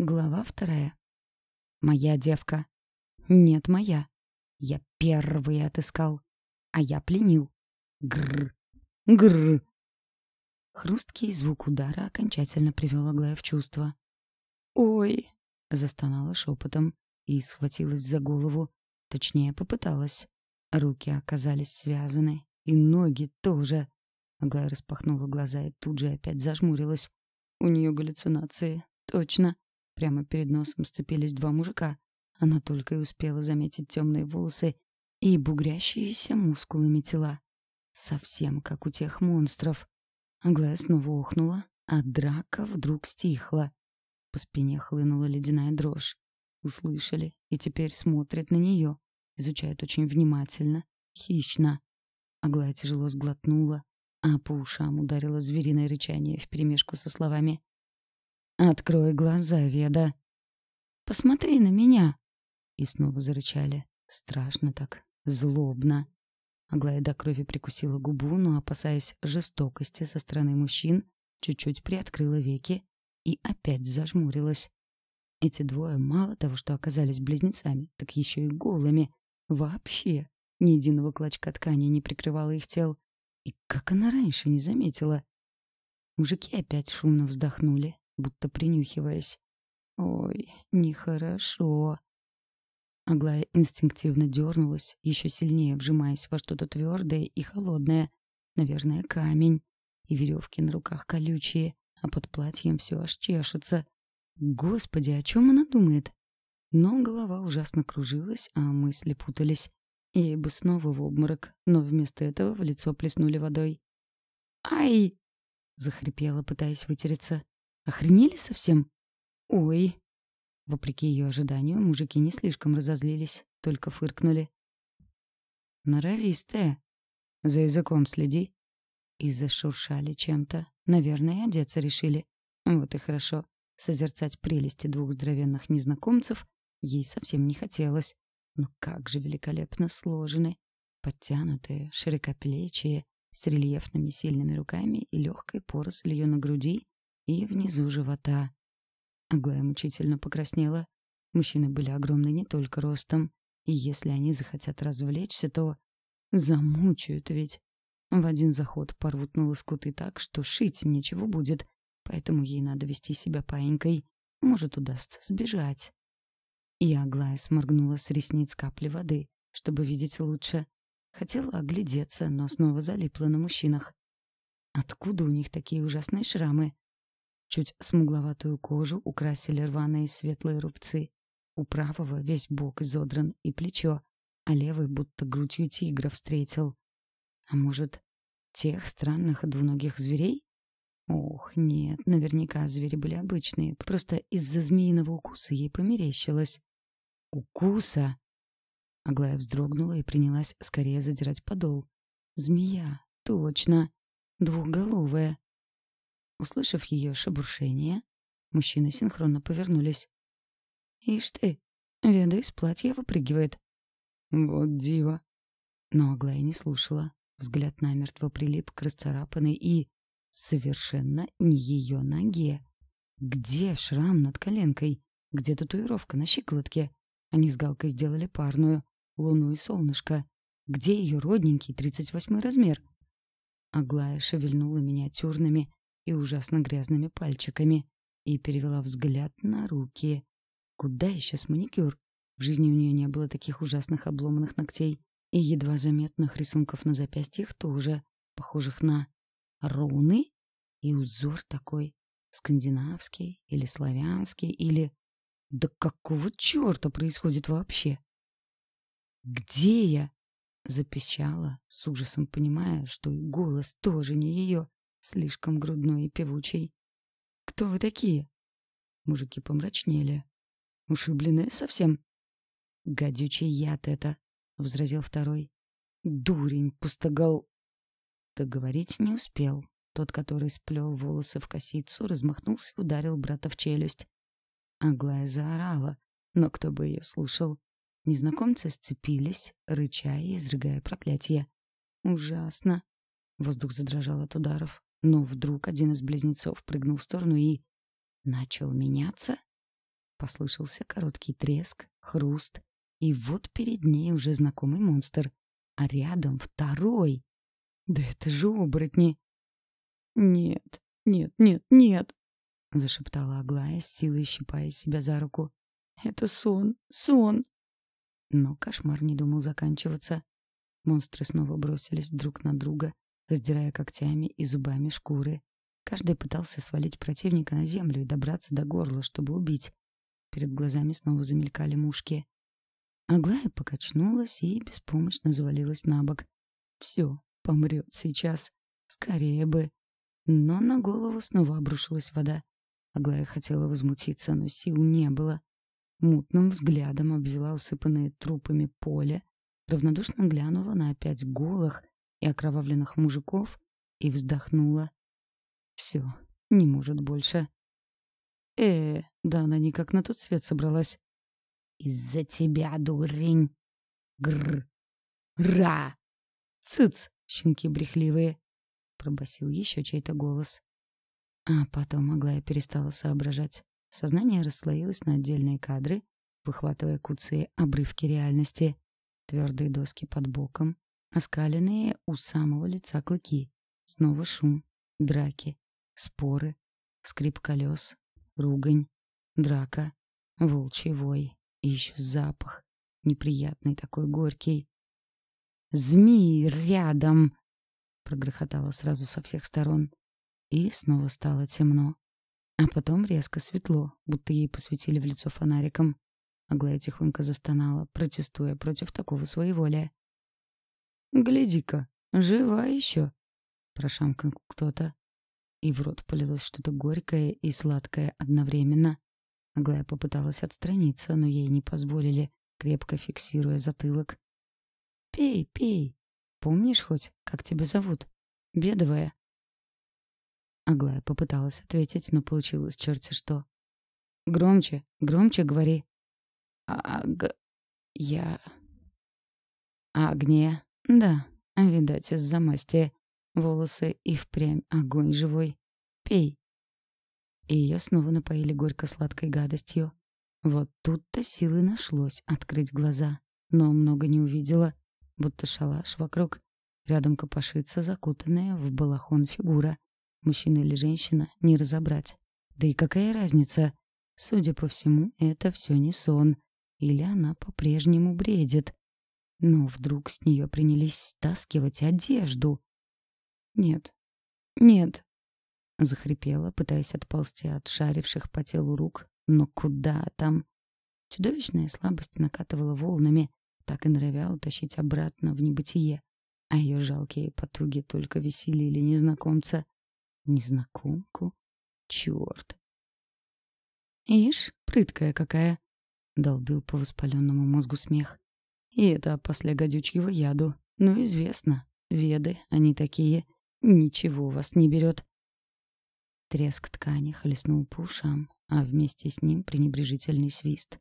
Глава вторая. Моя девка. Нет, моя. Я первый отыскал. А я пленил. Гррр. Гррр. Хрусткий звук удара окончательно привел Аглая в чувство. «Ой!» — застонала шепотом и схватилась за голову. Точнее, попыталась. Руки оказались связаны, и ноги тоже. Аглая распахнула глаза и тут же опять зажмурилась. У нее галлюцинации. Точно. Прямо перед носом сцепились два мужика. Она только и успела заметить темные волосы и бугрящиеся мускулами тела. Совсем как у тех монстров. Аглая снова охнула, а драка вдруг стихла. По спине хлынула ледяная дрожь. Услышали и теперь смотрят на нее. Изучают очень внимательно, хищно. Аглая тяжело сглотнула, а по ушам ударило звериное рычание вперемешку со словами «Открой глаза, Веда!» «Посмотри на меня!» И снова зарычали. Страшно так, злобно. Аглая до крови прикусила губу, но, опасаясь жестокости со стороны мужчин, чуть-чуть приоткрыла веки и опять зажмурилась. Эти двое мало того, что оказались близнецами, так еще и голыми. Вообще ни единого клочка ткани не прикрывало их тел. И как она раньше не заметила? Мужики опять шумно вздохнули, будто принюхиваясь. Ой, нехорошо. Аглая инстинктивно дернулась, еще сильнее вжимаясь во что-то твердое и холодное. Наверное, камень. И веревки на руках колючие, а под платьем все аж чешется. Господи, о чем она думает? Но голова ужасно кружилась, а мысли путались. Ей бы снова в обморок, но вместо этого в лицо плеснули водой. «Ай!» — захрипела, пытаясь вытереться. «Охренели совсем?» «Ой!» Вопреки ее ожиданию, мужики не слишком разозлились, только фыркнули. «Норовистая. За языком следи». И зашуршали чем-то. Наверное, одеться решили. Вот и хорошо. Созерцать прелести двух здоровенных незнакомцев ей совсем не хотелось. Но как же великолепно сложены. Подтянутые, широкоплечие, с рельефными сильными руками и легкой порослью на груди и внизу живота. Аглая мучительно покраснела. Мужчины были огромны не только ростом, и если они захотят развлечься, то замучают ведь. В один заход порвут на лоскуты так, что шить нечего будет, поэтому ей надо вести себя паинькой. Может, удастся сбежать. И Аглая сморгнула с ресниц капли воды, чтобы видеть лучше. Хотела оглядеться, но снова залипла на мужчинах. Откуда у них такие ужасные шрамы? Чуть смугловатую кожу украсили рваные светлые рубцы. У правого весь бок изодран и плечо, а левый будто грудью тигра встретил. А может, тех странных двуногих зверей? Ох, нет, наверняка звери были обычные, просто из-за змеиного укуса ей померещилось. Укуса! Аглая вздрогнула и принялась скорее задирать подол. Змея, точно, двухголовая. Услышав ее шебуршение, мужчины синхронно повернулись. «Ишь ты, Веда из платья выпрыгивает». «Вот дива». Но Аглая не слушала. Взгляд намертво прилип к расцарапанной и совершенно не ее ноге. Где шрам над коленкой? Где татуировка на щиколотке? Они с Галкой сделали парную, луну и солнышко. Где ее родненький тридцать восьмой размер? Аглая шевельнула миниатюрными, и ужасно грязными пальчиками и перевела взгляд на руки. Куда исчез маникюр? В жизни у нее не было таких ужасных обломанных ногтей и едва заметных рисунков на запястьях тоже, похожих на руны и узор такой скандинавский или славянский или... Да какого черта происходит вообще? «Где я?» — запищала, с ужасом понимая, что и голос тоже не ее слишком грудной и певучий. «Кто вы такие?» Мужики помрачнели. «Ушибленные совсем?» «Гадючий яд это», — возразил второй. «Дурень, пустогол...» Договорить не успел. Тот, который сплел волосы в косицу, размахнулся и ударил брата в челюсть. Аглая заорала, но кто бы ее слушал? Незнакомцы сцепились, рыча и изрыгая проклятие. Ужасно. Воздух задрожал от ударов. Но вдруг один из близнецов прыгнул в сторону и... Начал меняться? Послышался короткий треск, хруст, и вот перед ней уже знакомый монстр, а рядом второй. Да это же оборотни! Нет, нет, нет, нет! Зашептала Аглая, с силой щипая себя за руку. Это сон, сон! Но кошмар не думал заканчиваться. Монстры снова бросились друг на друга, раздирая когтями и зубами шкуры. Каждый пытался свалить противника на землю и добраться до горла, чтобы убить. Перед глазами снова замелькали мушки. Аглая покачнулась и беспомощно завалилась на бок. Все, помрет сейчас. Скорее бы. Но на голову снова обрушилась вода. Аглая хотела возмутиться, но сил не было. Мутным взглядом обвела усыпанное трупами поле, равнодушно глянула на опять голых и окровавленных мужиков и вздохнула. Все, не может больше. Э, да она никак на тот свет собралась. Из-за тебя, дурень. Гр. Ра. Цыц, щенки брехливые. Пробасил еще чей-то голос. А потом Аглая перестала соображать. Сознание расслоилось на отдельные кадры, выхватывая куцые обрывки реальности. Твердые доски под боком, оскаленные у самого лица клыки. Снова шум, драки, споры, скрип колес, ругань, драка, волчий вой и еще запах, неприятный такой горький. «Змеи рядом!» — прогрохотало сразу со всех сторон. И снова стало темно. А потом резко светло, будто ей посветили в лицо фонариком. Аглая тихонько застонала, протестуя против такого своеволия. «Гляди-ка, жива еще!» — прошамкал кто-то и в рот полилось что-то горькое и сладкое одновременно. Аглая попыталась отстраниться, но ей не позволили, крепко фиксируя затылок. «Пей, пей. Помнишь хоть, как тебя зовут? Бедовая?» Аглая попыталась ответить, но получилось черти что. «Громче, громче говори». «Аг... я...» «Агния. Да, видать, из-за масти. Волосы и впрямь огонь живой. Пей. И ее снова напоили горько-сладкой гадостью. Вот тут-то силы нашлось открыть глаза, но много не увидела, будто шалаш вокруг. Рядом копошится закутанная в балахон фигура. Мужчина или женщина — не разобрать. Да и какая разница? Судя по всему, это все не сон. Или она по-прежнему бредит. Но вдруг с нее принялись стаскивать одежду. «Нет, нет», — захрипела, пытаясь отползти от шаривших по телу рук. «Но куда там?» Чудовищная слабость накатывала волнами, так и норовя утащить обратно в небытие. А ее жалкие потуги только веселили незнакомца. Незнакомку? Черт! «Ишь, прыткая какая!» — долбил по воспаленному мозгу смех. «И это после гадючьего яду. Ну, известно. Веды, они такие. Ничего вас не берет. Треск ткани хлестнул по ушам, а вместе с ним пренебрежительный свист.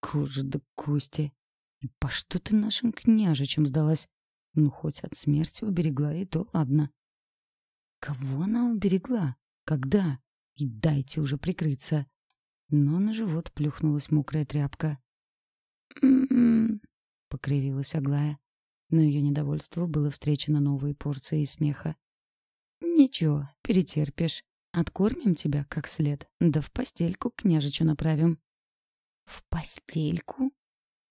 Кожа да кости. И по что ты нашим княжичам сдалась? Ну, хоть от смерти уберегла, и то ладно. Кого она уберегла? Когда? И дайте уже прикрыться. Но на живот плюхнулась мокрая тряпка. «М-м-м», покривилась Аглая но ее недовольство было встречено новой порцией смеха. «Ничего, перетерпишь. Откормим тебя как след, да в постельку к княжичу направим». «В постельку?»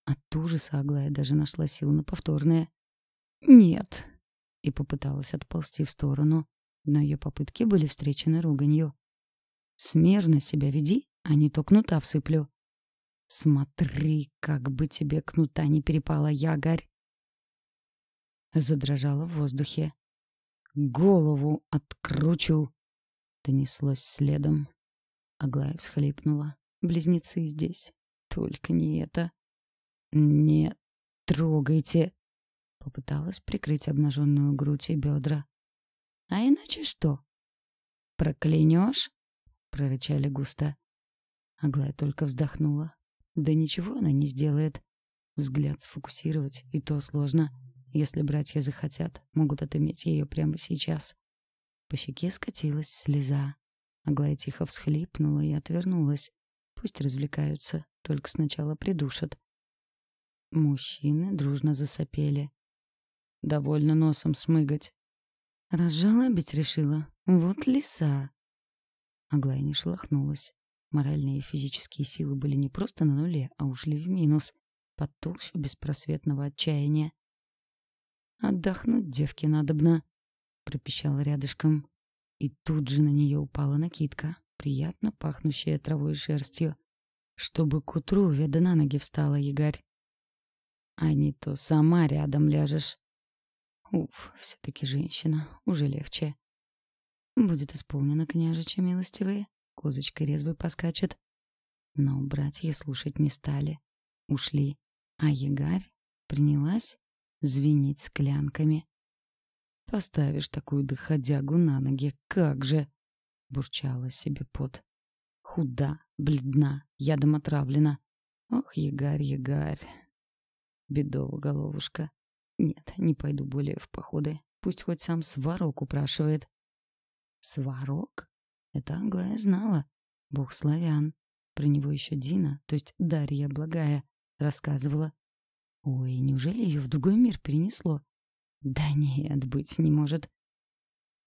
От ужаса Аглая даже нашла силу на повторное. «Нет», и попыталась отползти в сторону, но ее попытки были встречены руганью. «Смирно себя веди, а не то кнута всыплю». «Смотри, как бы тебе кнута не перепала, ягорь!» задрожала в воздухе. «Голову откручу!» Донеслось следом. Аглая всхлипнула. «Близнецы здесь. Только не это». «Не трогайте!» Попыталась прикрыть обнаженную грудь и бедра. «А иначе что?» «Проклянешь?» — прорычали густо. Аглая только вздохнула. Да ничего она не сделает. Взгляд сфокусировать и то сложно. Если братья захотят, могут отыметь ее прямо сейчас. По щеке скатилась слеза. Аглая тихо всхлипнула и отвернулась. Пусть развлекаются, только сначала придушат. Мужчины дружно засопели. Довольно носом смыгать. Разжалобить решила. Вот лиса. Аглая не шелохнулась. Моральные и физические силы были не просто на нуле, а ушли в минус, под толщу беспросветного отчаяния. «Отдохнуть девке надобно», — пропищала рядышком. И тут же на нее упала накидка, приятно пахнущая травой и шерстью. Чтобы к утру веда на ноги встала, ягарь. А не то сама рядом ляжешь. Уф, все-таки женщина, уже легче. Будет исполнено, княжичи милостивые, козочкой резвой поскачет. Но братья слушать не стали. Ушли. А ягарь принялась звенеть склянками. «Поставишь такую доходягу на ноги, как же!» — бурчала себе пот. «Худа, бледна, ядом отравлена. Ох, ягарь, ягарь!» Бедова головушка. Нет, не пойду более в походы. Пусть хоть сам Сварог упрашивает. Сварог? Это Аглая знала. Бог славян. Про него еще Дина, то есть Дарья Благая, рассказывала. Ой, неужели ее в другой мир перенесло? Да нет, быть не может.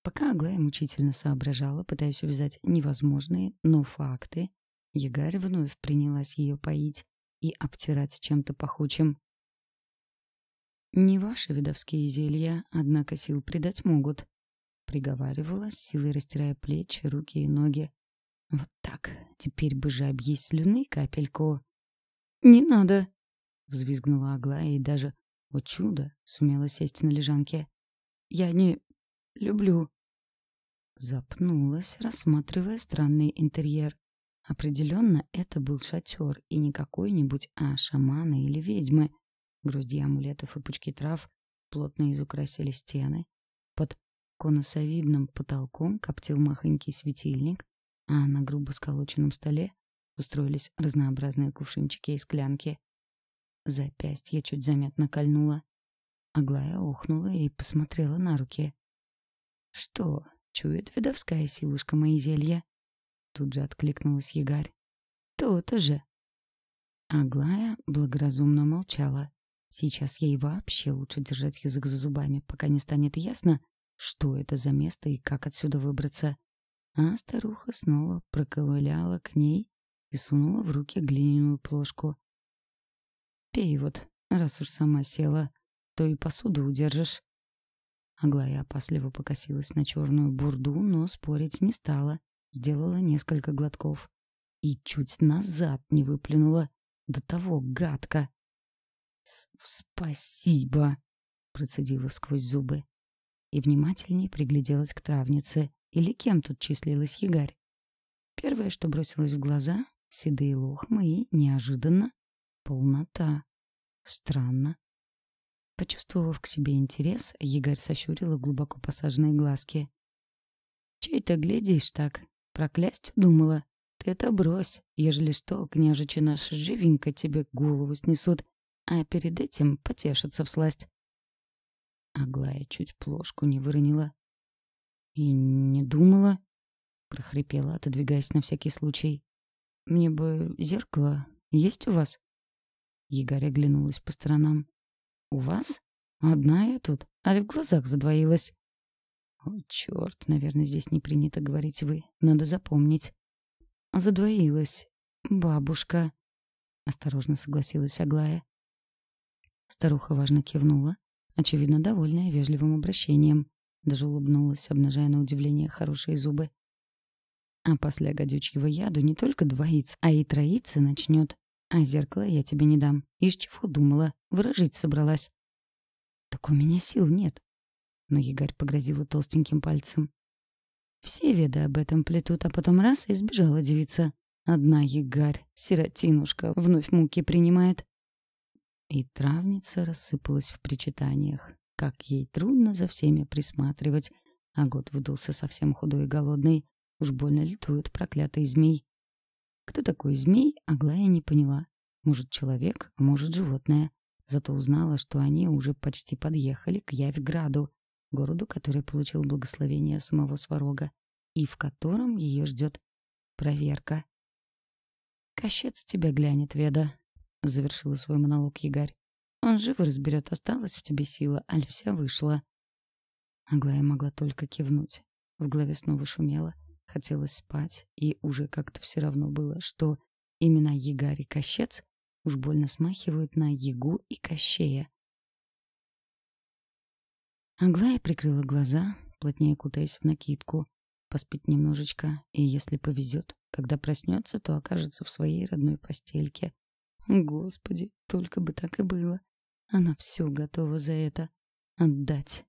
Пока Аглая мучительно соображала, пытаясь увязать невозможные, но факты, Ягарь вновь принялась ее поить и обтирать чем-то пахучим. «Не ваши видовские зелья, однако сил придать могут», — приговаривала, силой растирая плечи, руки и ноги. «Вот так, теперь бы жабьей слюны капельку». «Не надо!» — взвизгнула Аглая и даже, о чудо, сумела сесть на лежанке. «Я не люблю». Запнулась, рассматривая странный интерьер. Определенно, это был шатер, и не какой-нибудь, а шамана или ведьмы. Грузди амулетов и пучки трав плотно изукрасили стены. Под конусовидным потолком коптил махонький светильник, а на грубо сколоченном столе устроились разнообразные кувшинчики и склянки. Запястье чуть заметно кольнуло. Аглая охнула и посмотрела на руки. «Что, чует видовская силушка мои зелья?» Тут же откликнулась ягарь. «То-то же!» Аглая благоразумно молчала. Сейчас ей вообще лучше держать язык за зубами, пока не станет ясно, что это за место и как отсюда выбраться. А старуха снова проковыляла к ней и сунула в руки глиняную плошку. «Пей вот, раз уж сама села, то и посуду удержишь». Аглая опасливо покосилась на черную бурду, но спорить не стала, сделала несколько глотков. И чуть назад не выплюнула. До того гадко. «Спасибо!» — процедила сквозь зубы. И внимательнее пригляделась к травнице. Или кем тут числилась ягарь? Первое, что бросилось в глаза — седые лохмы и, неожиданно, полнота. Странно. Почувствовав к себе интерес, ягарь сощурила глубоко посаженные глазки. «Чей-то глядишь так? Проклясть думала? Ты это брось, ежели что, княжичи наши живенько тебе голову снесут а перед этим потешиться всласть. Аглая чуть плошку не выронила. «И не думала», — прохрипела, отодвигаясь на всякий случай. «Мне бы зеркало есть у вас?» Егорь оглянулась по сторонам. «У вас? Одна я тут, а в глазах задвоилась». «О, черт, наверное, здесь не принято говорить «вы». Надо запомнить». «Задвоилась. Бабушка», — осторожно согласилась Аглая. Старуха важно кивнула, очевидно, довольная вежливым обращением. Даже улыбнулась, обнажая на удивление хорошие зубы. А после гадючьего яду не только двоится, а и троится начнет. А зеркало я тебе не дам. Из чего думала? Выражить собралась. Так у меня сил нет. Но Ягарь погрозила толстеньким пальцем. Все веды об этом плетут, а потом раз и сбежала девица. Одна Ягарь, сиротинушка, вновь муки принимает. И травница рассыпалась в причитаниях. Как ей трудно за всеми присматривать. А год выдался совсем худой и голодный. Уж больно летуют проклятый змей. Кто такой змей, Аглая не поняла. Может, человек, а может, животное. Зато узнала, что они уже почти подъехали к Явьграду, городу, который получил благословение самого Сварога, и в котором ее ждет проверка. Кощец тебя глянет, Веда», — завершила свой монолог Ягарь. «Он живо разберет, осталась в тебе сила, аль вся вышла». Аглая могла только кивнуть. В голове снова шумело. Хотелось спать, и уже как-то все равно было, что имена Ягарь и Кощец уж больно смахивают на Ягу и Кощея. Аглая прикрыла глаза, плотнее кутаясь в накидку. Поспит немножечко, и если повезет, когда проснется, то окажется в своей родной постельке. Господи, только бы так и было. Она все готова за это отдать.